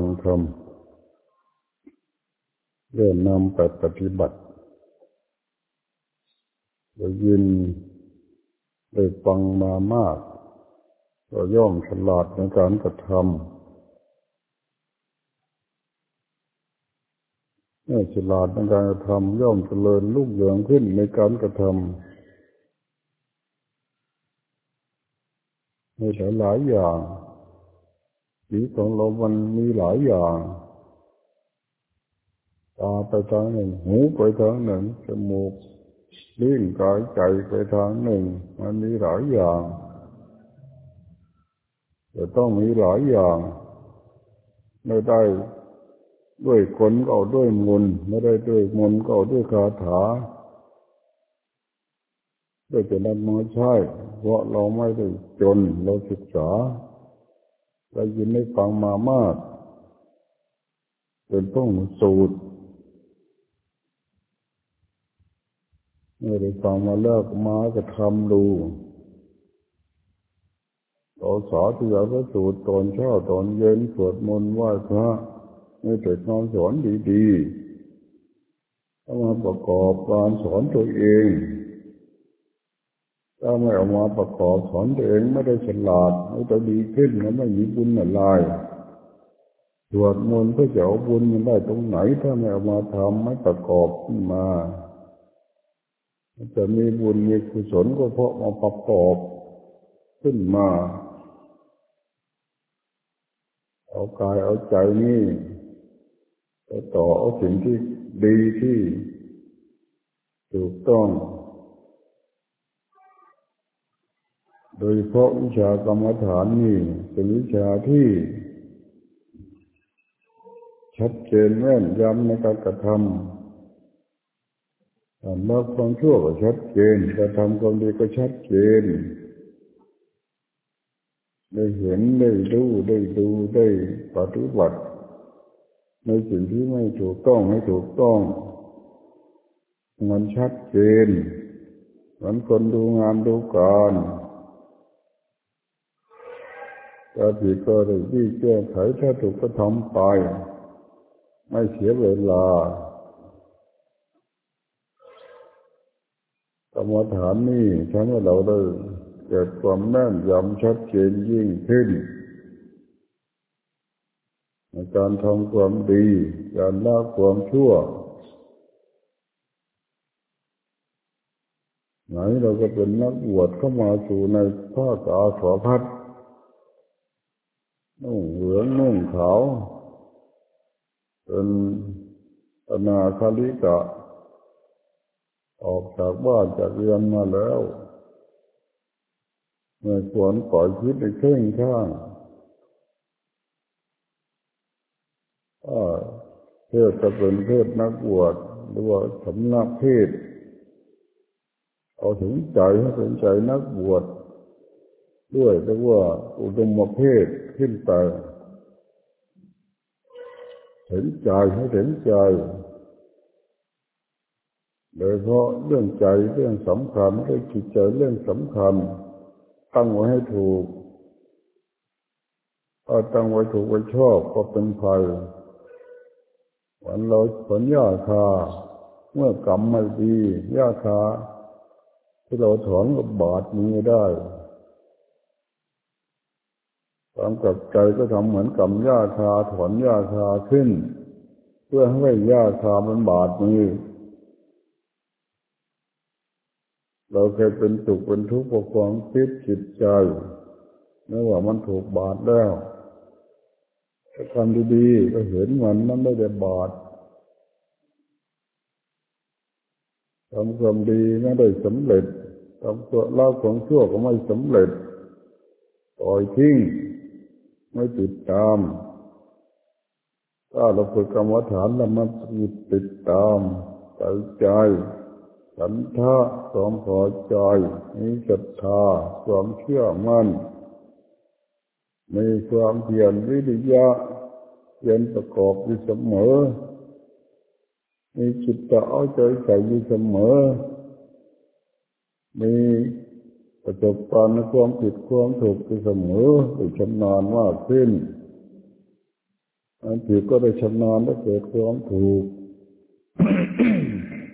ังธรรมเริ่มนำไปปฏิบัติได้ยินได้ฟังมามาก ก็ย่อมฉลาดในการกระทำเมื่อฉลาดในการกระทำย่อมเจริญลูกเรืองขึ้นในการกระทำในหลายหลายอย่าง ชีวิตของเรามันมีหลายอย่างตาไปทางหนึ่ง หูไปทางหนึ่ง จมูกลิ้นกายใจไปทางหนึ่ง มันมีหลายอย่างจะต้องมีหลายอย่าง ไม่ได้ด้วยคนก็ด้วยมนไม่ได้ด้วยมนก็ด้วยคาถาด้วยแต่นั้นมาใช่เพราะเราไม่ได้จนเราศึกษา เรายินได้ฟังมามากเป็นต้องสูตรเมื่อได้ฟังมาแล้วมาก็ทำดูเราสาธยายพระสูตรตอนเช้าตอนเย็นสวดมนต์ไหว้พระไม่แต่นอนสอนดีๆต้องมาประกอบการสอนตัวเอง ถ้าไม่เอามาประกอบสอนตัวเองไม่ได้ฉลาดไม่ต้องดีขึ้นแล้วไม่มีบุญอะไรสวดมนต์เพื่อจะเอาบุญมันได้ตรงไหน ถ้าไม่เอามาทำไม่ประกอบขึ้นมาจะมีบุญมีกุศลก็เพราะมาประกอบขึ้นมา เอากายเอาใจนี่ไปต่อเอาสิ่งที่ดีที่ถูกต้อง โดยเพราะวิชากรรมฐานนี่เป็นวิชาที่ ชัดเจนแม่นยำในการกระทำการละความชั่วก็ชัดเจนการทำความดีก็ชัดเจน ได้เห็นได้ดูได้ดูได้ปฏิบัติในสิ่งที่ไม่ถูกต้องไม่ถูกต้อง มันชัดเจนมือนคนดูงานดูการ ถ้าผิดก็ได้ที่แก้ไขถ้าถูกก็ทำไป ไม่เสียเวลากรรมฐานนี่ทำให้เราได้เกิดความแน่นยำชัดเจนยิ่งขึ้นในการทำความดี การละความชั่ว ไหนเราก็เป็นนักบวชเข้ามาสู่ในผ้ากาสวพัดนุ่ นุ่งเหลืองนุ่งขาวเป็นอนาคาลิกะ ออกจากบ้านจากเรือนมาแล้วเมื่ควรปล่อยคิดในเคร่งข้างเพศจะเป็นเพศนักบวชหรือว่าสำนักเพศเอาถึงใจให้เป็นใจนักบวชด้วยเรียกว่าอุดมเพศ ขึ้นไปเห็นใจให้เห็นใจโดยเพราะเรื่องใจเรื่องสำคัญเรื่องจิตใจเรื่องสำคัญตั้งไว้ให้ถูกถ้าตั้งไว้ถูกไว้ชอบก็เป็นภัยวันเราผลยาคา เมื่อกรรมไม่ดียาคาที่เราถอนกับบาดมือได้ ทำกับใจก็ทำเหมือนกับหญ้าคาถอนหญ้าคาขึ้น เพื่อให้หญ้าคามันบาดมือเราเคยเป็นสุขเป็นทุกข์เพราะความคิดจิตใจไม่ว่ามันถูกบาดแล้วถ้าทำดีๆก็เห็นมันมันไม่ได้บาดทำความดีไม่ได้สำเร็จทำตัวเล่าของชั่วก็ไม่สำเร็จปล่อยทิ้ง ไม่ติดตาม ถ้าเราฝึกกรรมฐานแล้วมันติดตามใส่ใจสันทะความพอใจมีศรัทธาความเชื่อมั่นมีความเพียรวิริยะเพียรประกอบอยู่เสมอ มีจิตจะเอาใจใส่อยู่เสมอ มี ประสบการณ์ในความผิดความถูกไปเสมอไปชำนาญมากขึ้นมันผิดก็ได้ชำนาญได้เกิดความถูก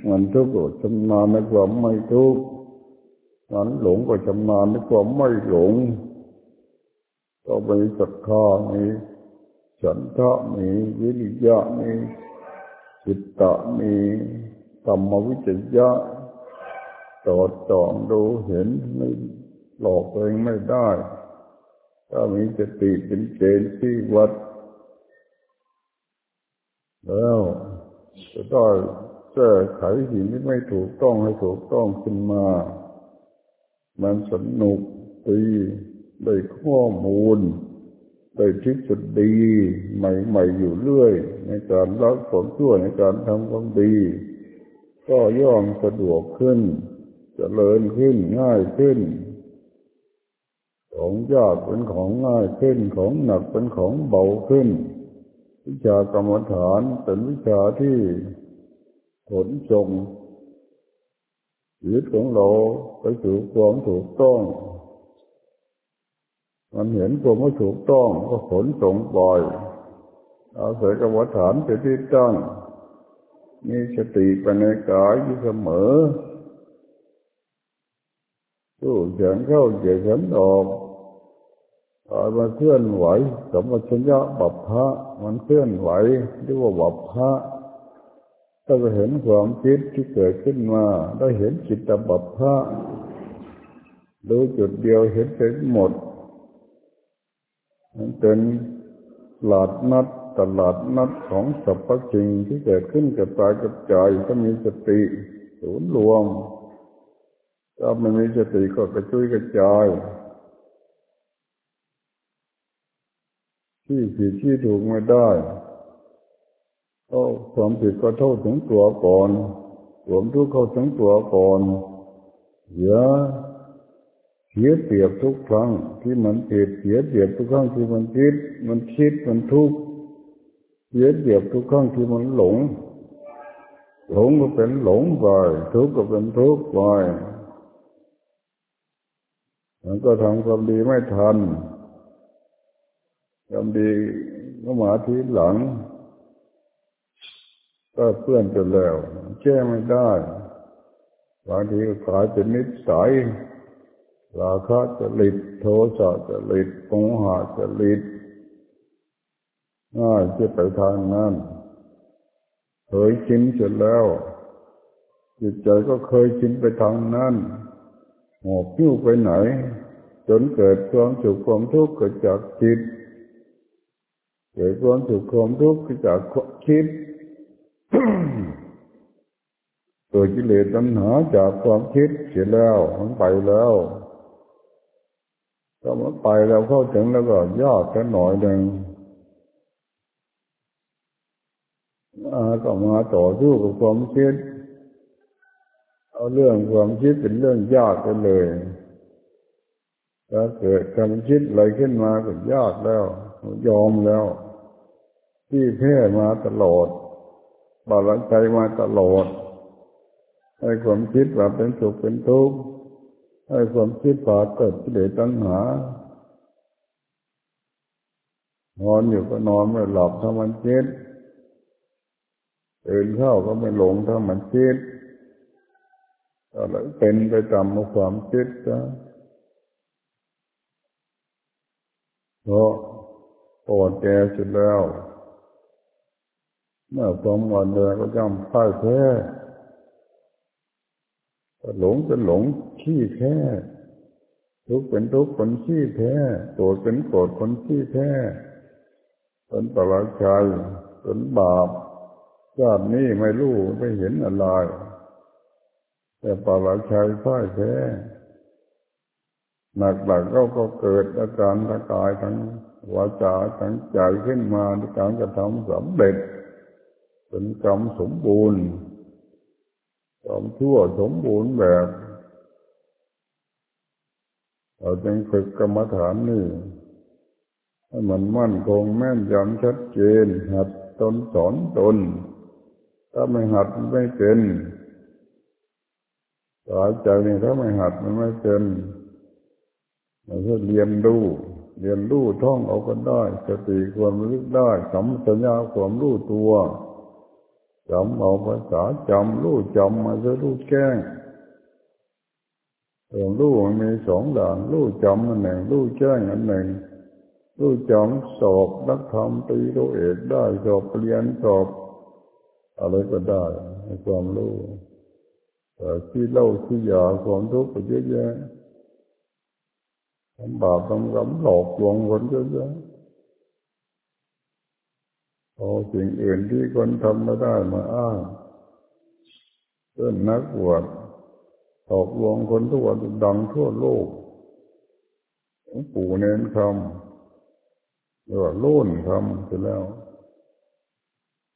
มันทุกข์ก็ชำนาญในความไม่ทุกข์มันหลงก็ชำนาญในความไม่หลง ก็มีศรัทธามีฉันทะมีวิริยะมีจิตตะมีธรรมวิจยะ ตอดจองดูเห็นไม่หลอกเองไม่ได้ ถ้ามีสติเป็นเกณฑ์ที่วัด แล้วจะได้แก้ไขสิ่งที่ไม่ถูกต้องให้ถูกต้องขึ้นมา มันสนุกดีได้ข้อมูลได้ทฤษฎีใหม่ๆอยู่เรื่อย ในการรักผลชั่วในการทำความดี ก็ย่อมสะดวกขึ้น เจริญขึ้นง่ายขึ้น ของยากเป็นของง่ายขึ้น ของหนักเป็นของเบาขึ้น วิชากรรมฐานเป็นวิชาที่ผลจงชีวิตของเราไปสู่ความถูกต้อง มันเห็นความไม่ถูกต้องก็ผลส่งปล่อย อาศัยกรรมฐานเป็นที่ตั้งมีสติไปในกายอยู่เสมอ ตู้เสียงเข้าเสียงออกกายมาเคลื่อนไหวสมชัญญะบัพพะมันเคลื่อนไหวเรียกว่าบัพพะถ้าไปเห็นความคิดที่เกิดขึ้นมา ได้เห็นจิตตบัพพะดูจุดเดียวเห็นเป็นหมดมันเป็นหลาดนัดตลาดนัดของสรรพสิ่งที่เกิดขึ้นกับตายกับใจถ้ามีสติศูนย์รวม ถ้าไม่มีสติก็กระจุยกระจายที่ผิดที่ถูกไม่ได้ก็ความผิดก็โทษถึงตัวก่อนควมทุกข์เข้าถึงตัวก่อนอย่าเสียเปรียบทุกครั้งที่มันผิดเสียเปรียบทุกครั้งที่มันคิด มันคิดมันทุกข์เสียเปรียบทุกครั้งที่มันหลง หลงก็เป็นหลงไปทุกข์ก็เป็นทุกข์ไป มันก็ทำความดีไม่ทันความดีก็มาทีหลัง ก็เพื่อนจนแล้ว แก้ไม่ได้บางทีก็กลายเป็นนิสัยราคะจะลิดโทสะจะลิดโมหะจะลิดง่ายจะไปทางนั้นเคยชินเสร็จแล้ว จิตใจก็เคยชินไปทางนั้น หอบพิ้วไปไหน จนเกิดความสุขความทุกข์เกิดจากจิตเกิดความสุขความทุกข์เกิดจากคิดตัวกิเลสตัณหาจากความคิดเสียแล้วมันไปแล้วก็มันไปเราเข้าถึงแล้วก็ยากแค่หน่อยหนึ่งก็มาต่อสู้กับความคิด เอาเรื่องความคิดเป็นเรื่องยากไปเลยถ้าเกิดความคิดอะไรขึ้นมาก็ยากแล้ว ยอมแล้ว ที่แพ้มาตลอดบาลังใจมาตลอดให้ความคิดว่าเป็นสุขเป็นทุกข์ให้ความคิดปาเกิดกิเลสตัณหานอนอยู่ก็นอนไม่หลับถ้ามันคิดตื่นเข้าก็ไม่หลงถ้ามันคิด อะไรเป็นไปตามความคิดนะเพราะปวดแก่สุดแล้ว เมื่อความวันเดือก็ย่อมพ่ายแพ้หลงเป็นหลงขี้แพ้ทุกเป็นทุกคนขี้แพ้โกรธเป็นโกรธคนขี้แพ้เป็นปราชัยเป็นบาปชาตินี้ไม่รู้ไม่เห็นอะไร แต่ปราชัยพ่ายแพ้หนักๆก็ก็เกิดอาการทางกายทั้งวาจาทั้งใจขึ้นมาในการกระทำสำเร็จเป็นกรรมสมบูรณ์ความชั่วสมบูรณ์แบบเราจึงฝึกกรรมฐานนี่ให้มันมั่นคงแม่นยำชัดเจนหัดตนสอนตน ถ้าไม่หัดไม่เป็น สายใจนี่ถ้าไม่หัดมันไม่เป็นมันก็เรียนรู้เรียนรู้ท่องเอากันได้ สติความระลึกได้สัมสัญญาความรู้ตัวจำเอาภาษาจำรู้จำมาจะรู้แก้งความรู้มันมีสองด่านรู้จำอันหนึ่งรู้แจ้งอันหนึ่งรู้จำสอบนักธรรมตีโตเอกได้สอบเรียนสอบอะไรก็ได้ในความรู้ ต่ที่เล่าที่ยาความทุกข์ก็เยอะแยะทำบาปทำกรรมหลอกลวงคนเยอะแยะเอาสิ่งอื่นที่คนทำไม่ได้มาอ้างเช่นนักบวชหลอกลวงคนทุกวันดังทั่วโลกหลวงปู่เน้นคำเรียกว่าโล่นคำเสร็จแล้ว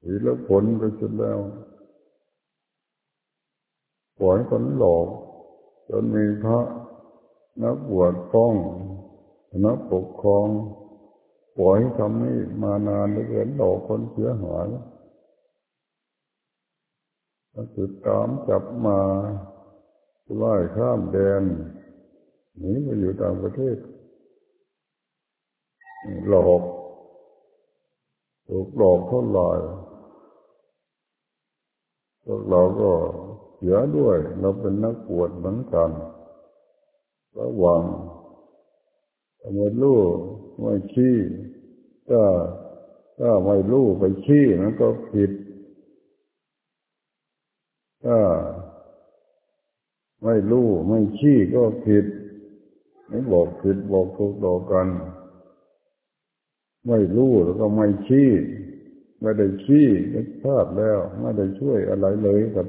สีแล้วผลไปเสร็จแล้ว ปล่อยคนหลอกจนมีพระนักบวชฟ้องนักปกครองปล่อยทำให้มานานเหลือเกินหลอกคนเสียหายก็ติดตามจับมาไล่ข้ามแดนหนีไปอยู่ต่างประเทศ หลอกถูกหลอกเท่าไหร่พวกเราก็ เสียด้วย เราเป็นนักปวดเหมือนกันระวังไม่รู้ไม่ขี้ถ้าถ้าไม่รู้ไปขี้มันก็ผิดถ้าไม่รู้ไม่ขี้ก็ผิดไม่บอกผิดบอกถูกต่อกัน ไม่รู้แล้วก็ไม่ขี้ ไม่ได้ขี้ก็พลาดแล้ว ไม่ได้ช่วยอะไรเลยกับ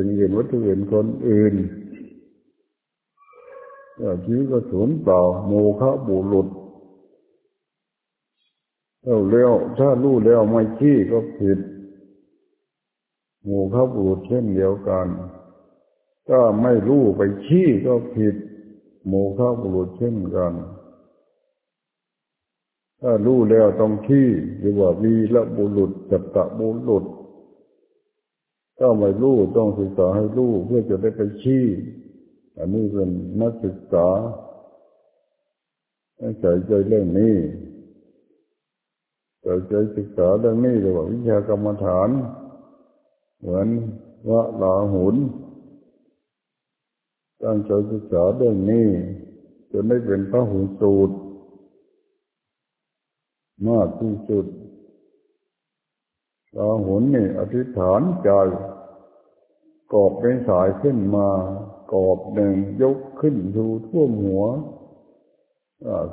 สิ่งอื่นวัตถุอื่นคนอื่นก็ชีวิตก็สูญเปล่าโมฆะบุรุษเราเลี้ยวถ้ารู้แล้วไม่ขี้ก็ผิดโมฆะบุรุษเช่นเดียวกันถ้าไม่รู้ไปขี้ก็ผิด โมฆะบุรุษเช่นกันถ้ารู้แล้วต้องขี้หรือว่าวีละบุรุษจัตตะบุรุษ ถ้าไม่รู้ต้องศึกษาให้รู้เพื่อจะได้ไปขี้อันนี้เป็นนักศึกษาใส่ใจเรื่องนี้ใส่ใจศึกษาเรื่องนี้เลยว่าวิชากรรมฐาน เหมือนว่าลาหุนตั้งใจศึกษาเรื่องนี้จะไม่เป็นพระหุนสูตรมากที่สุด ลาหุนนี่อธิษฐานใจกอบเป็นสายขึ้นมากอบหนึ่งยกขึ้นดูทั่วหัว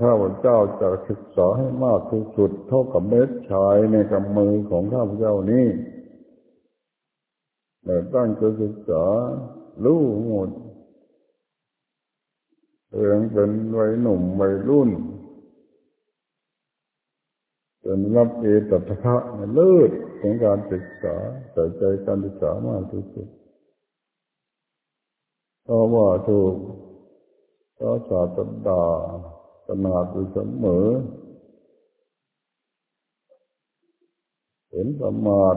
ข้าพเจ้าจะศึกษาให้มากที่สุดเท่ากับเม็ดชายในกำมือของข้าพเจ้านี้แต่ตั้งใจศึกษารู้หมดเรื่องเป็นวัยหนุ่มวัยรุ่น เป็นรับเอตัทะเลิศของการศึกษาแต่ใจการศึกษามากที่สุดเพราะว่าถูกพระศาสดาตนาดอยู่เสมอเห็นประมาท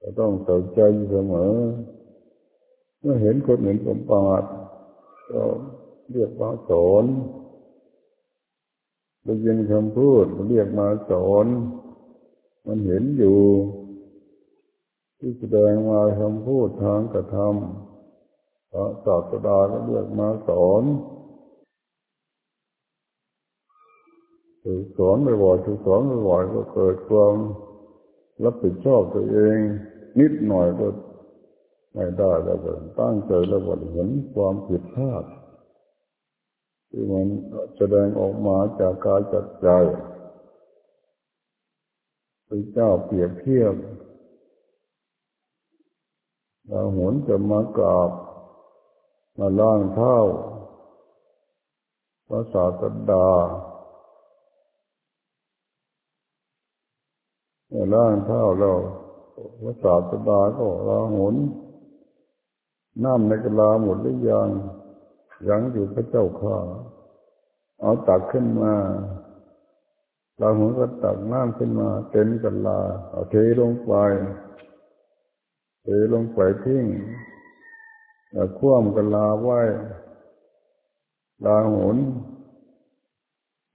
ก็ต้องใส่ใจเสมอ เมื่อเห็นคนเห็นประมาทก็เรียกว่าสอน ได้ยินคำพูดมันเรียกมาสอน มันเห็นอยู่ ที่แสดงมาคำพูดทางกระทำพระศาสดาก็เรียกมาสอนถูกสอนบ่อยๆถูกสอนบ่อยๆก็เกิดความรับผิดชอบตัวเอง นิดหน่อยก็ไม่ได้แล้วก็ตั้งใจแล้วก็เห็นความผิดพลาด ที่มันแสดงออกมาจากกายจากใจพระเจ้าเปรียบเทียบเราหนจะมากราบมาล่างเท้าพระศาสดาเมื่อล่างเท้าเราพระศาสดาก็เราหนน้ำในกะลาหมดหรือยัง ยังอยู่พระเจ้าข้าเอาตักขึ้นมาเราหัวก็ตักน้ำขึ้นมา เต็มกะลา เอาเทลงไปเทลงไปทิ้งแล้วคว่ำกะลาไว้ลาหุน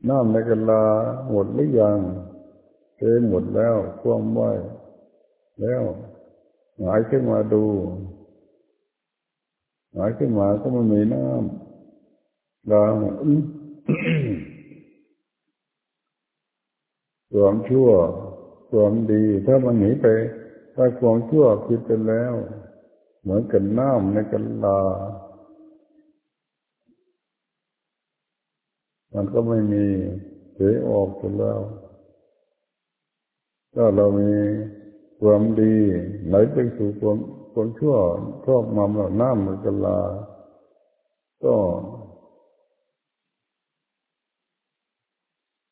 น้ำในกะลาหมดหรือยังเทหมดแล้วควมไหวแล้วหงายขึ้นมาดู หายขึ้นมาก็ไม่มีน้ำลาความชั่วความดี ถ้ามันหนีไป ถ้าความชั่วคิดไปแล้ว เหมือนกันน้ำในกันลา มันก็ไม่มีเสียออกไปแล้วถ้าเรามีความดีไหลไปสู่ความ ความชั่วครอบมำเราน้ำในกันลา ก็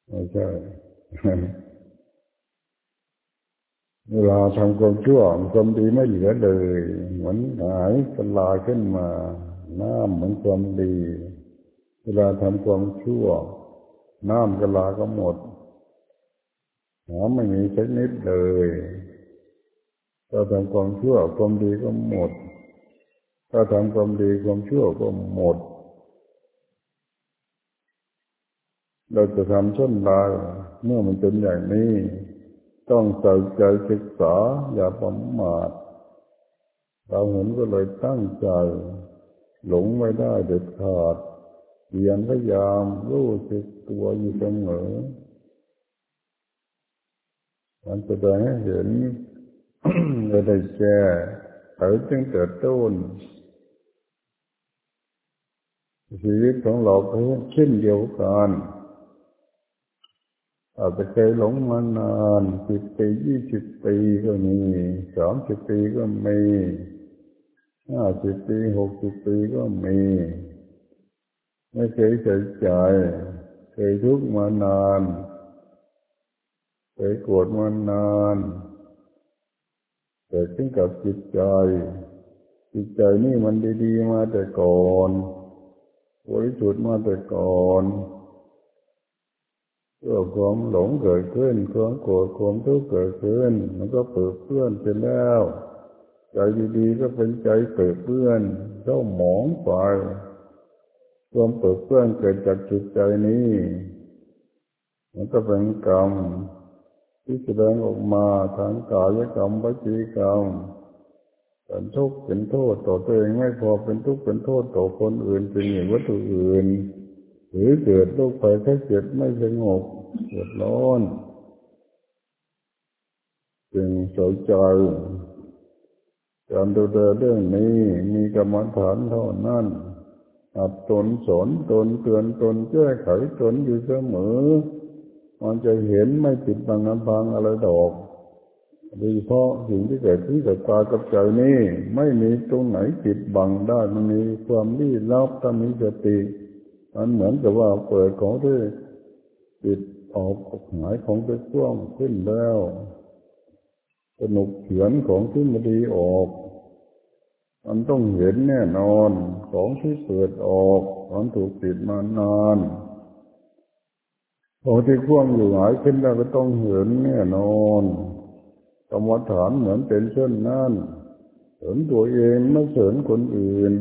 ไม่ใช่เวลาทำความชั่วความดีไม่เหลือเลย เหมือนหายสลาขึ้นมาน้ำเหมือนความดี เวลาทำความชั่ว น้ำกลาก็หมดน้ำไม่มีสักนิดเลย ถ้าทำความชั่วความดีก็หมด ถ้าทำความดีความชั่วก็หมด เราจะทำช่นไรเมื่อมันเป็นอย่างนี้ ต้องใส่ใจศึกษาอย่าประมาทเราเห็นก็เลยตั้งใจ หลงไม่ได้เด็ดขาดเพียนพยายามรู้สึกตัวอยู่เสมอมันจะได้เห็น เราได้แก่เกิดจึงเกิดต้นชีวิตของเราเป็เช่นเดียวกันอาจจะเคยหลงมานานสิบปียี่สิบปีก็มีสามสิบปีก็มีห้าสิบปีหกสิบปีก็มี ไม่เคยใส่ใจเคยทุกข์มานานเคยโกรธมานาน เกิดขึ้นกับจิตใจ จิตใจนี่มันดีๆมาแต่ก่อนบริสุทธิ์มาแต่ก่อนเมื่อความหลงเกิดขึ้นความโกรธความทุกข์เกิดขึ้น มันก็เปิดเพื่อนไปแล้ว ใจดีๆก็เป็นใจเปิดเพื่อนเจ้าหมองไปความเปิดเพื่อนเกิดจากจิตใจนี้ มันก็เป็นกรรม ที่แสดงออกมาทางกายกรรมวิจีกรรมเป็นทุกข์เป็นโทษต่อตัวเองไม่พอเป็นทุกข์เป็นโทษต่อคนอื่นเป็นอย่างวัตถุอื่น หรือเกิดโรคภัยแค่เจ็บไม่สงบเกิดร้อนจึงสนใจการดูแลเรื่องนี้มีกรรมฐานเท่านั้นอัดตนสอนตนเตือนตนแก้ไขตนอยู่เสมอ มันจะเห็นไม่ปิดบังน้ำพังอะไรดอกโดยเฉพาะสิ่งที่เกิดขึ้นกับตากับใจนี่ไม่มีตรงไหนปิดบังได้มันมีความรีลับถ้ามีสติมันเหมือนกับว่าเปิดของที่ปิดออกหายของไปช่วงขึ้นแล้วสนุกเขียนของที่มาดีออก มันต้องเห็นแน่นอนของที่เปิดออกมันถูกปิดมานาน ของที่พ่วงอยู่หายขึ้นแล้วก็ต้องเห็นแน่นอนกรรมฐานเหมือนเป็นเช่นนั้นเห็นตัวเองไม่เห็นคนอื่น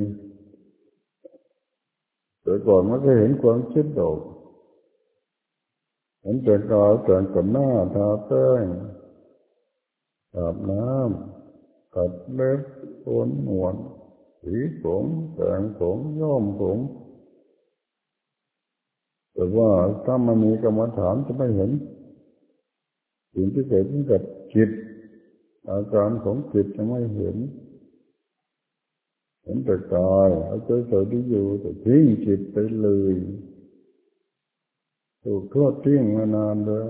แต่ก่อนมันก็เห็นความคิดดอกเห็นแต่กายแต่งกับหน้าทาแป้งอาบน้ำกัดเล็บโกนหนวดสีผมแต่งผมย้อมผม แต่ว่าถ้ามันมีกรรมฐานจะไม่เห็น สิ่งที่เกิดขึ้นกับจิต อาการของจิตจะไม่เห็น เห็นแต่กายเอาใจใส่ที่อยู่แต่ทิ้งจิตไปเลยถูกทอดทิ้งมานานแล้ว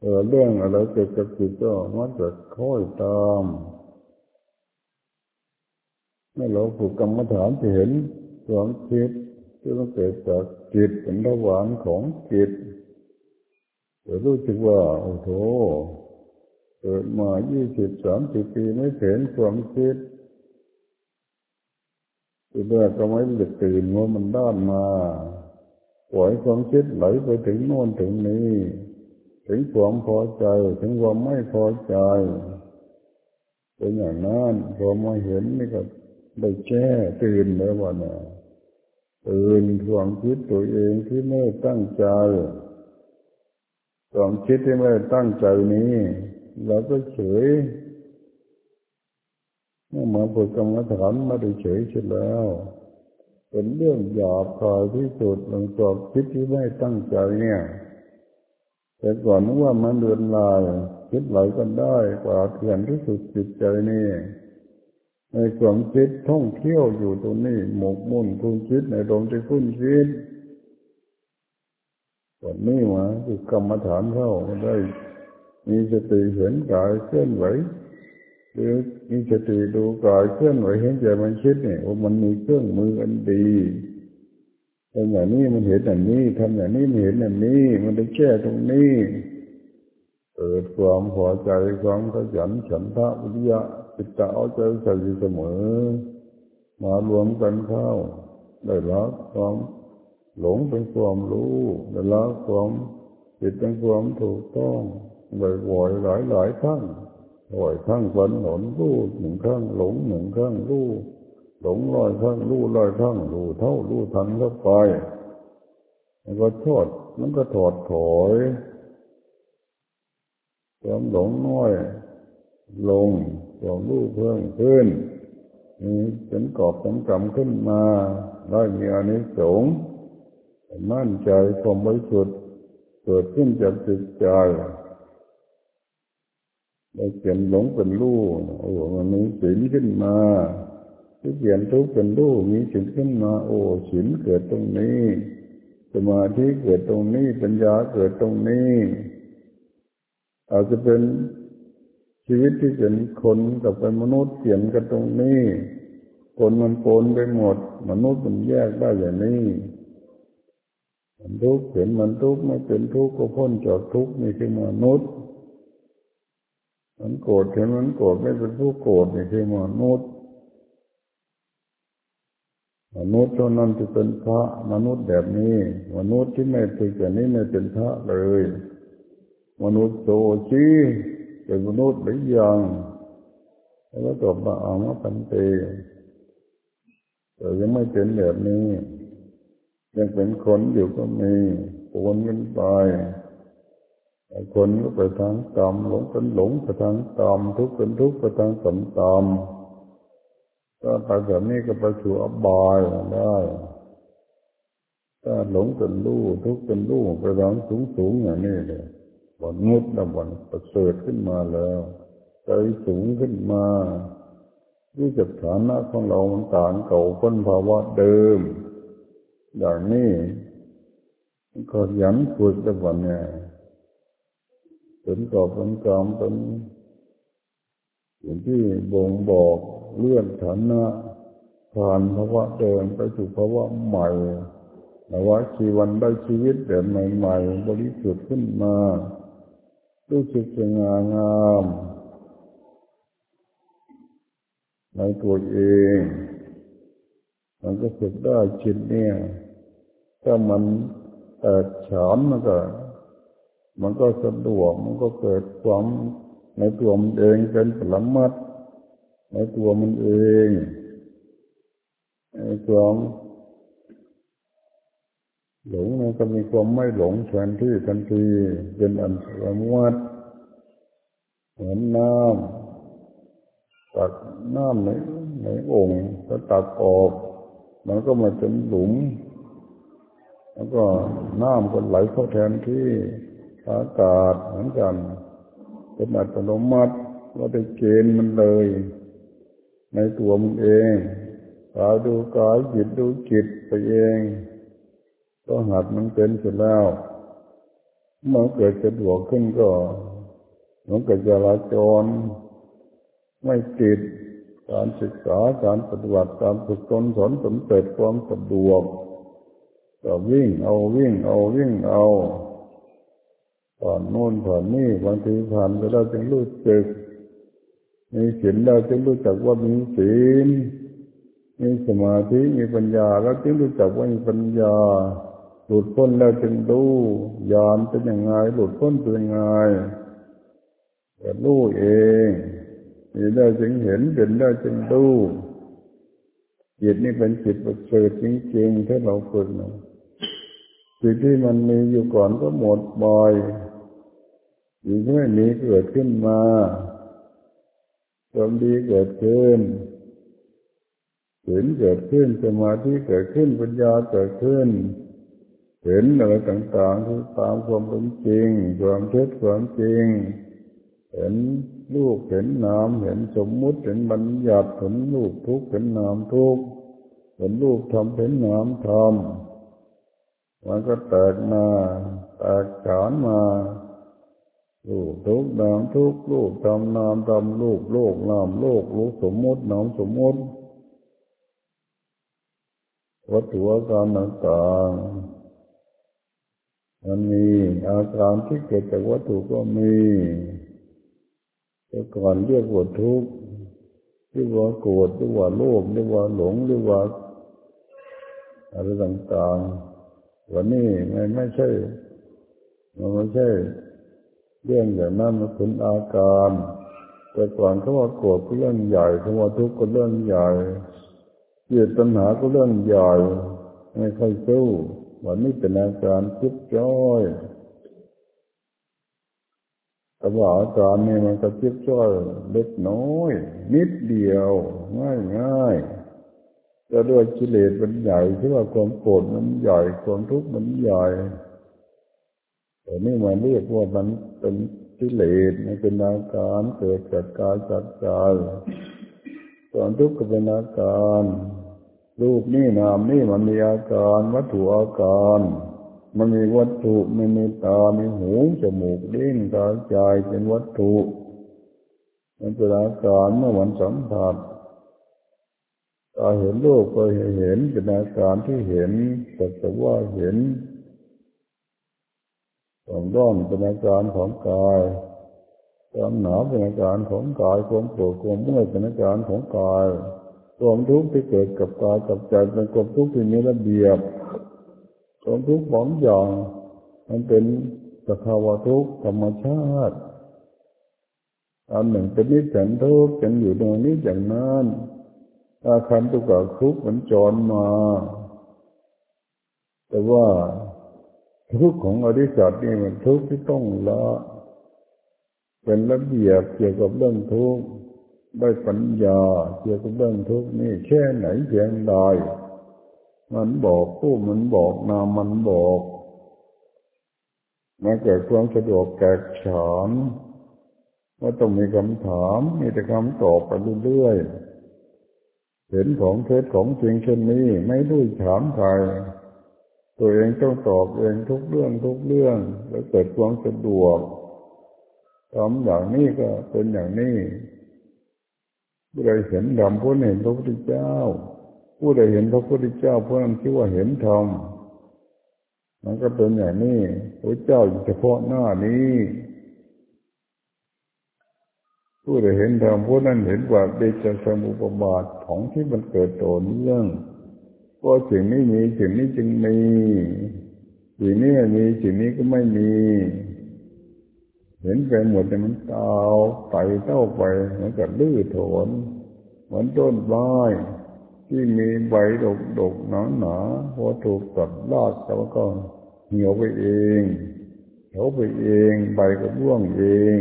เออเรื่องอะไรเกิดกับจิตก็มักจะค่อยตามเมื่อเราฝึกกรรมฐานจะเห็นความคิดที่มันเกิดจาก จิตเป็นระหว่างของจิตจะรู้สึกว่า โอ้โหเกิดมายี่สิบสามสิบปีไม่เห็นความคิดทีแรกก็ไม่ได้ตื่นว่ามันด้านมาปล่อยความคิดไหลไปถึงโน่นถึงนี้ ถึงความพอใจ ถึงความไม่พอใจเป็นอย่างนั้นพอมาเห็นนี่ก็ได้แก้ตื่นแล้วว่าเนี่ย ตื่นความคิดตัวเองที่ไม่ตั้งใจความคิดที่ไม่ตั้งใจนี้ เราก็เฉยเมื่อมาฝึกกรรมฐานมาได้เฉยเสร็จแล้ว เป็นเรื่องหยาบคายที่สุดหลังความคิดที่ไม่ตั้งใจเนี่ย แต่ก่อนนึกว่ามันเดือนลายคิดไหลกันได้กว่าเถื่อนที่สุดจิตใจนี่ ในความคิดท่องเที่ยวอยู่ตรงนี้หมกมุ่นคุณคิดในตรงที่คุณคิดวันนี้มาคือกรรมฐานเข้าได้ มีสติเห็นกายเคลื่อนไหวหรือมีสติดูกายเคลื่อนไหวเห็นใจมันคิดเนี่ยว่ามันมีเครื่องมืออันดีทำอย่างนี้มันเห็นอย่างนี้ทำอย่างนี้มันเห็นอย่างนี้ มันได้แก้ตรงนี้เกิดความพอใจความขยันฉันทะวิทยา จิตตะเอาใจใส่เสมอ มารวมกันเข้า ได้รับความหลงเป็นความรู้ ได้รับความจิตเป็นความถูกต้องบ่อยๆหลายหลายครั้งบ่อยครั้งวันหนนรู้หนึ่งครั้งหลงหนึ่งครั้งรู้หลงลอยครั้งรู้ลอยครั้งรู้เท่ารู้ทันเข้าไปมันก็ทอดมันก็ถอดถอยความหลงน้อย ลง ความรู้เพิ่มขึ้นมีเป็นกอบเป็นกรรมขึ้นมาได้มีอานิสงส์มั่นใจความบริสุทธิ์เกิดขึ้นจากจิตใจเราเปลี่ยนหลงเป็นรู้โอ้มันมีศีลขึ้นมาที่เปลี่ยนทุกข์เป็นรู้มีศีลขึ้นมา โอ้ศีลเกิดตรงนี้สมาธิเกิดตรงนี้ปัญญาเกิดตรงนี้ อาจจะเป็น ชีวิตที่เป็นคนกับเป็นมนุษย์เปลี่ยนกันตรงนี้คนมันโปนไปหมด มนุษย์มันแยกได้อย่างนี้มันทุกข์เห็นมันทุกข์ไม่เป็นทุกข์ก็พ้นจากทุกข์นี่คือมนุษย์ มันโกรธเห็นมันโกรธไม่เป็นผู้โกรธนี่คือมนุษย์มนุษย์เท่านั้นจะเป็นพระมนุษย์แบบนี้ มนุษย์ที่ไม่ฝึกแบบนี้ไม่เป็นพระเลย มนุษย์โตชี เป็นมนุษย์หรือยังแล้วตอบมาอามาพันเตแต่ยังไม่เป็นแบบนี้ ยังเป็นคนอยู่ก็มีโอนกันไปคนก็ไปทางต่ำหลงเป็นหลงไปทางต่ำทุกข์เป็นทุกข์ไปทางต่ำต่ำถ้าไปแบบนี้ก็ไปสู่อบายได้ถ้าหลงเป็นรู้ทุกข์เป็นรู้ไปทางสูงสูงอย่างนี้เลย บนงุดแล้วบนประเสริฐขึ้นมาแล้วใจสูงขึ้นมาที่จับฐานะของเรามันต่างเก่าพ้นภาวะเดิม อย่างนี้ก็ยันฝึกแต่วันเนี่ยเป็นกอบเป็นกรรมเป็นอย่างที่บ่งบอกเลื่อนฐานะผ่านภาวะเดิมไปสู่ภาวะใหม่ภาวะชีวันได้ชีวิตแบบใหม่ๆบริสุทธิ์ขึ้นมา รู้สึกสง่างามในตัวเอง มันก็ฝึกได้จิตเนี่ย ถ้ามันแตกฉานมันก็ มันก็สะดวก มันก็เกิดความในตัวมันเองเป็นปรมัดในตัวมันเองในความ หลงมันก็มีความไม่หลงแทนที่ทันทีเป็นอันสมวัดเหมือนน้ำตักน้ำในในองค์ถ้าตักออกมันก็มาเป็นหลุม แล้วก็น้ำก็ไหลเข้าแทนที่อากาศเหมือนกันเป็นอัตโนมัติว่าได้เกณฑ์มันเลย ในตัวมันเองกายดูกายจิตดูจิตไปเอง ก็หัดมันเป็นเสร็จแล้วเมื่อเกิดสะดวกขึ้นก็มันเกิดจราจร ไม่ติดการศึกษาการปฏิบัติการฝึกตนสอนสมเร็จความสะดวกก็วิ่งเอาวิ่งเอาวิ่งเอาผ่านโน่นผ่านนี่บางทีผ่านไปเราจึงรู้สึกมีศีลเราจึงรู้จักว่ามีศีลมีสมาธิมีปัญญาเราจึงรู้จักว่ามีปัญญา หลุดพ้นแล้วจึงรู้ยานเป็นยังไง หลุดพ้นเป็นยังไงแต่รู้เองมีได้จึงเห็นเห็นได้จึงรู้จิตนี่เป็นจิตประเสริฐจริงๆถ้าเราฝึกนะจิตที่มันมีอยู่ก่อนก็หมดบ่อยจิตที่ไม่มีเกิดขึ้นมาความดีเกิดขึ้นเห็นเกิดขึ้นสมาธิเกิดขึ้นปัญญาเกิดขึ้น เห็นอะไรต่างๆคือตามความเป็นจริง ความเท็จความจริง เห็นรูปเห็นนามเห็นสมมุติเห็นบัญญัติเห็นรูปทุกข์เห็นนามทุกข์เห็นรูปทำเห็นนามทำมันก็แตกมาแตกฉานมารูปทุกข์นามทุกข์รูปทำนามทำรูปโลกนามโลกรู้สมมุตินามสมมุติวัตถุอาการต่างๆ มันมีอาการที่เกิดจากวัตถุก็มีแต่ก่อนเรียกว่าทุกข์เรียกว่าโกรธเรียกว่าโลภเรียกว่าหลงเรียกว่าอะไรต่างๆวันนี้ไม่ไม่ใช่มันไม่ใช่ เรื่องอย่างนั้นมันเป็นอาการ แต่ก่อนเขาว่าโกรธก็เรื่องใหญ่เขาว่าทุกข์ก็เรื่องใหญ่เกิดปัญหาก็เรื่องใหญ่ไม่ค่อยสู้ วันนี้เป็นอาการจิบจ้อยแต่ว่าอาการนี่มันก็จิบจ้อยเล็กน้อย นิดเดียว ง่ายง่ายจะด้วยกิเลสมันใหญ่ที่ว่าความโกรธมันใหญ่ความทุกข์มันใหญ่แต่นี่มันเรียกว่ามันเป็นกิเลสมันเป็นอาการเกิดจากกายจากใจความทุกข์ก็เป็นอาการ รูปนี่นามนี่มันมีอาการวัตถุอาการ มันมีวัตถุมันมีตา มีหู จมูกลิ้นกายใจเป็นวัตถุ มันเป็นอาการเมื่อวันสัมผัสตาเห็นรูปก็เห็นเป็นอาการที่เห็นแต่แต่ว่าเห็นของร้อนเป็นอาการของกายความหนาวเป็นอาการของกายความปวดความเมื่อยเป็นอาการของกาย ความทุกข์ที่เกิดกับกายกับใจเป็นความทุกข์ที่มีระเบียบความทุกข์บางอย่าง มันเป็นสภาวะทุกข์ธรรมชาติอันหนึ่งเป็นนิสัยทุกข์กันอยู่ตรงนี้อย่างนั้นอาคารตุกข์ทุกข์มันจรมา แต่ว่าทุกข์ของอริสัตนี่มันทุกข์ที่ต้องละ เป็นระเบียบเกี่ยวกับเรื่องทุกข์ ได้ปัญญาเกี่ยวกับเรื่องทุกข์นี่แค่ไหนเพียงใดมันบอกผู้มันบอกนามมันบอกมาเกิดความสะดวกแก่ฉานว่าต้องมีคำถามมีแต่คำตอบไปเรื่อยๆเห็นของเท็จของจริงเช่นนี้ไม่ด้วยถามใครตัวเองต้องตอบเองทุกเรื่องทุกเรื่อง แล้วเกิดความสะดวกทำอย่างนี้ก็เป็นอย่างนี้ ผู้ใดเห็นธรรมผู้เห็นพระพุทธเจ้า ผู้ใดเห็นพระพุทธเจ้าผู้นั้นชื่อว่าเห็นธรรมมันก็เป็นอย่างนี้พระเจ้าเฉพาะหน้านี้ ผู้ใดเห็นธรรมผู้นั้นเห็นว่าเดชะสมุปบาทของที่มันเกิดโตเนื่องเพราะสิ่งนี้มีสิ่งนี้จึงมีสิ่งนี้มีสิ่งนี้ก็ไม่มี เห็นไปหมดแต่มันเตาไต่เต้าไปเหมือนกับลื้อถอนเหมือนต้นไม้ที่มีใบดกดกหนาหนาพอถูกตัดรากแล้วก็เหี่ยวไปเองเหี่ยวไปเอง ใบก็ร่วงเอง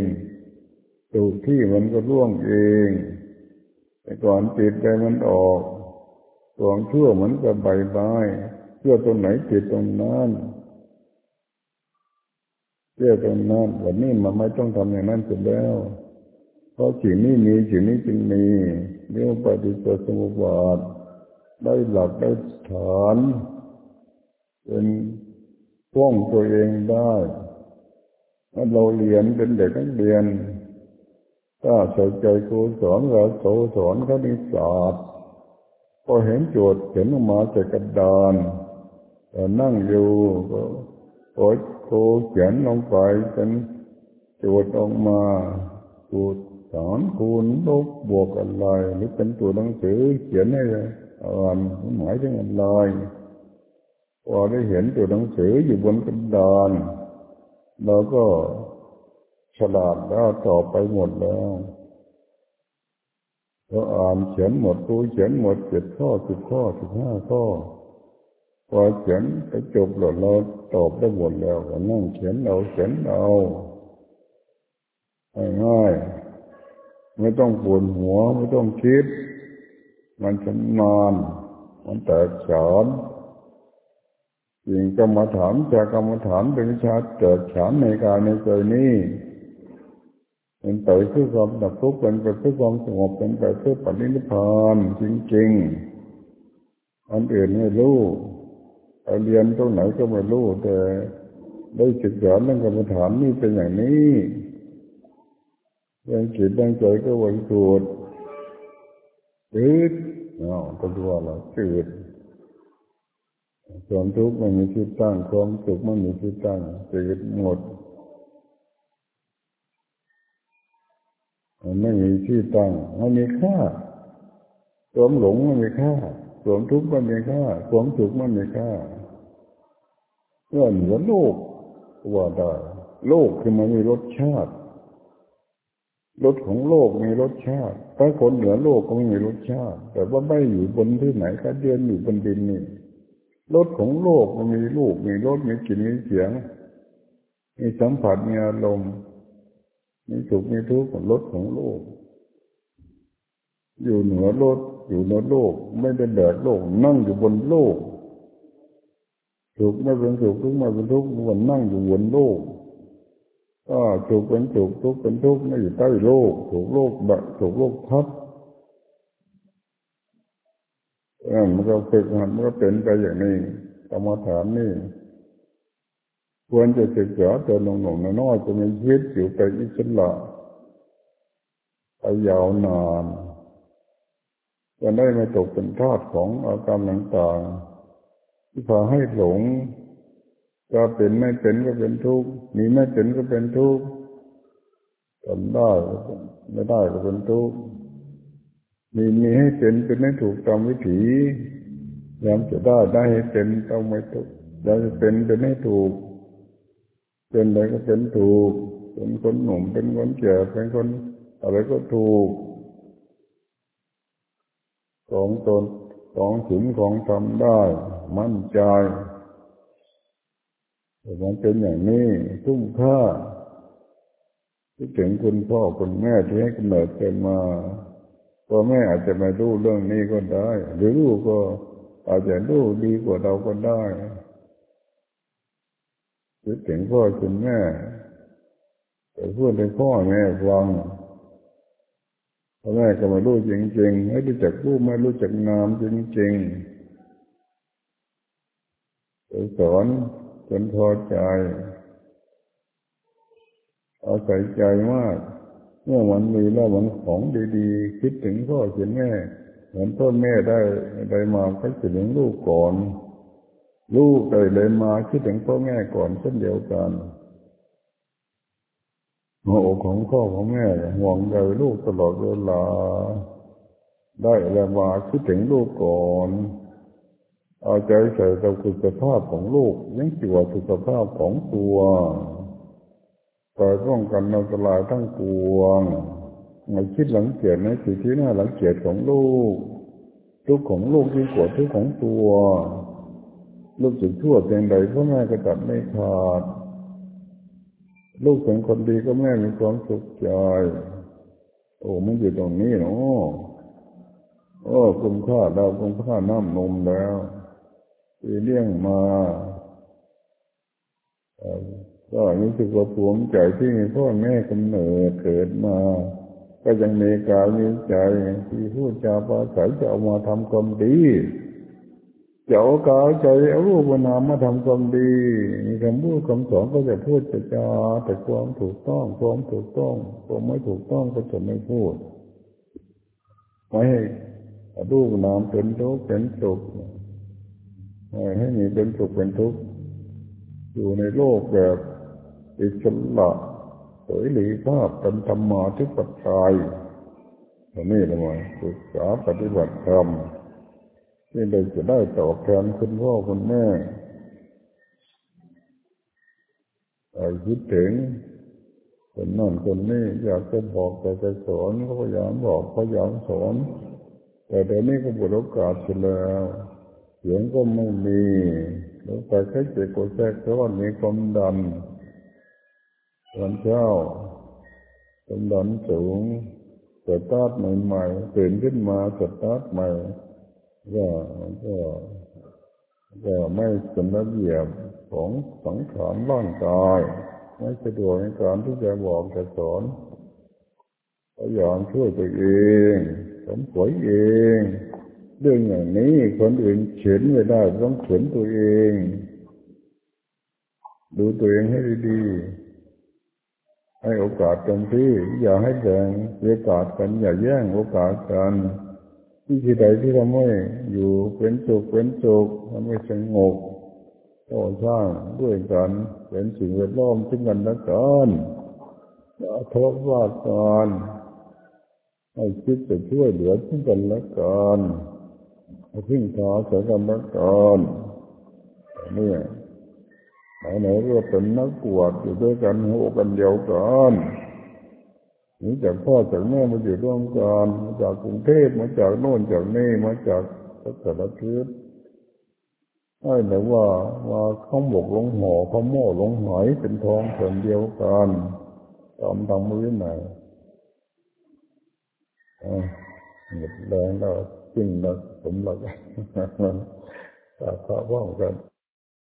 ตูกที่มันก็ร่วงเอง แต่ก่อนติดไปมันออกตัวชั่วเหมือนกับใบไม้เชื่อตรงไหนติดตรงนั้น เชื่อตรงนั้นวันนี้มันไม่ต้องทำอย่างนั้นเสร็จแล้ว เพราะสิ่งนี้มีสิ่งนี้จึงมีเรียกปฏิจจสมุปบาทได้หลักได้ฐาน เป็นป้องตัวเองได้ถ้าเราเรียนเป็นเด็กนักเรียน ถ้าใส่ใจครูสอนเราโสสอนคณิตศาสตร์พอเห็นโจทย์เห็นออกมาจากกระดานนั่งอยู่ก็ โครูเขียนลงไปเป็นโจทย์ออกมาสูตรสอนคูณลบบวกอะไรหรือเป็นตัวหนังสือเขียนให้อ่านหมายถึงอะไรพอได้เห็นตัวหนังสืออยู่บนกระดานเราก็ฉลาดแล้วต่อไปหมดแล้วก็อ่านเขียนหมดครูเขียนหมดเจ็ดข้อสิบข้อสิบห้าข้อ พอเขียนไปจบแล้วเราตอบได้หมดแล้วก็นั่งเขียนเอาเขียนเอาง่ายๆไม่ต้องปวดหัว ไม่ต้องคิด มันชำนาญมันแตกฉานสิ่งกรรมฐานจากกรรมฐานเป็นวิชาเกิดฉานในการในใจนี้เป็นไปเพื่อความดับทุกข์เป็นไปเพื่อความสงบเป็นไปเพื่อปฏินิพพานจริงๆอันอื่นไม่รู้ เรียนตรงไหนก็ไม่รู้แต่ได้ศึกษาเรื่องกรรมฐานนี่เป็นอย่างนี้ยังจิตยังใจก็วันสุดจืดเนาะตัวเราจืดความทุกข์ไม่มีที่ตั้งความสุขไม่มีที่ตั้งจืดหมดมันไม่มีที่ตั้งไม่มีค่าความหลงไม่มีค่า ความทุกข์ไม่มีค่าความสุขไม่มีค่าเมื่อเหนือโลกว่าได้โลกคือมันมีรสชาติรสของโลกมีรสชาติถ้าคนเหนือโลกก็ไม่มีรสชาติ แต่ว่าไม่อยู่บนที่ไหนก็เดินอยู่บนดินนี่รสของโลกมันมีรูปมีรสมีกลิ่นมีเสียง มีสัมผัสมีอารมณ์มีสุขมีทุกข์รสของโลก อยู่เหนือโลก อยู่เหนือโลก ไม่ได้แบกโลก นั่งอยู่บนโลกสุขไม่เป็นสุขทุกข์ไม่เป็นทุกข์มันนั่งอยู่บนโลก ก็สุขเป็นสุขทุกข์เป็นทุกข์ไม่อยู่ใต้โลกถูกโลกบะถูกโลกทับมันก็ฝึกหัดมันก็เป็นไปอย่างนี้กรรมฐานนี่ควรจะศึกษาตัวหนุ่มๆน้อยๆจะมีชีวิตอยู่ไปอิสระไปยาวนาน จะได้ไม่ตกเป็นทาสของอาการต่างๆที่พาให้หลงจะเป็นไม่เป็นก็เป็นทุกข์มีไม่เป็นก็เป็นทุกข์ทำได้ไม่ได้ก็เป็นทุกข์มีมีให้เป็นเป็นให้ถูกตามวิถียามจะได้ได้ให้เป็นต้องไม่ถูกยามจะเป็นเป็นให้ถูก เป็นอะไรก็เป็นถูก เป็นคนหนุ่มเป็นคนแก่เป็นคนอะไรก็ถูก ของตนของถึงของทำได้ มั่นใจแต่มันเป็นอย่างนี้ทุ่มค่าที่ถึงคุณพ่อคุณแม่ที่ให้กำเนิดเกิดมาพ่อแม่อาจจะไม่รู้เรื่องนี้ก็ได้ หรือรู้ก็อาจจะรู้ดีกว่าเราก็ได้คิดถึงพ่อคุณแม่แต่พูดให้พ่อแม่ฟัง พ่อแม่ก็ม่รู้จริงๆไม่รู้จักรู้ไม่รู้จักนามจริงๆไปสอนจนพอใจเอาใส่ใจมากเมื่อมันมีแล้วมันของดีๆ คิดถึงพ่อคิดแม่เหมือนพ่อแม่ได้ได้มาก็คิดถึงลูกก่อน ลูกได้เลยมาคิดถึงพ่อแม่ก่อนเช่นเดียวกัน หัวอกของพ่อของแม่ห่วงใยลูกตลอดเวลา ได้แล้วมาคิดถึงลูกก่อน เอาใจใส่ต่อสุขภาพของลูกยังเกี่ยวสุขภาพของตัวคอยป้องกันอันตรายทั้งปวงไม่คิดหลังเกียดในสิ่งที่น่าหลังเกียจของลูกทุกของลูกที่กว่าทุกของตัว ลูกจุดชั่วเพียงใดพ่อแม่ก็ตัดไม่ขาด ลูกเป็นคนดีก็แม่มีความสุขใจโอ้มันอยู่ตรงนี้เนาะโอ้คุ้มค่าดาวคุ้มค่าน้ำนมแล้วเลี้ยงมาก็รู้สึกว่าภูมิใจที่มีพ่อแม่กำเนิดเกิดมา ก็ยังมีกายมีใจที่พูดจาปาศัยจะเอามาทำความดี เจะเอากายใจเอารูปนามมาทำความดีมีคำพูดคำสอนก็จะพูดจะจาแต่ความถูกต้องความถูกต้องความไม่ถูกต้องก็จะไม่พูด ไม่ให้รูปนามเป็นทุกข์เป็นสุขให้มีเป็นสุขเป็นทุกข์อยู่ในโลกแบบอิสระเสยหลีภาพเป็นธรรมาทิปัจจัยนนี้ละมั้งศึกษาปฏิบัติธรรม เลยจะได้ตอบแทนคุณพ่อคุณแม่ไอ้คิดถึงคนนั่นคนนี้อยากจะบอกแต่จะสอนก็พยายามบอกพยายามสอนแต่เดี๋ยวนี้ก็บุรโอกาสเสร็จแล้วเสียงก็ไม่มีแล้วแต่แค่เจ็บกดแทรกเพราะว่ามีความดันตอนเช้าความดันสูงสตาร์ทใหม่ๆตื่นขึ้นมาสตาร์ทใหม่ ก็ก็ก็ไม่สมระเบียบของสังขารร่างกาย ไม่สะดวกในการที่จะบอกจะสอนพยายามช่วยตัวเองสมผวยเอง เรื่องอย่างนี้คนอื่นเขียนไม่ได้ต้องเขียนตัวเอง ดูตัวเองให้ดีๆให้โอกาสกันที่อย่าให้แบ่งโอกาสกันอย่าแย่งโอกาสกัน ที่ที่ใดที่ทำให้อยู่เป็นสุขเป็นสุขทำให้สงบก็สร้างด้วยกันเป็นสิ่งแวดล้อมซึ่งกันและกันอาทบว่ากันให้คิดจะช่วยเหลือซึ่งกันและกันให้พึ่งพาใส่กันและกันเนี่ยไหนไหนก็เป็นนักบวชอยู่ด้วยกันหัวกันเดียวกัน นี่จากพ่อจากแม่มาอยู่ร่วมกันมาจากกรุงเทพมาจากโน่นจากนี่มาจากสารทิศไอ้แต่ว่าว่าข้าวหมกลงหอข้าวหม้อลงหอยเป็นทองส่วนเดียวกันตามทำมือไหนหมดแรงแล้วจริงแล้วสมหลักแต่พระว่างกัน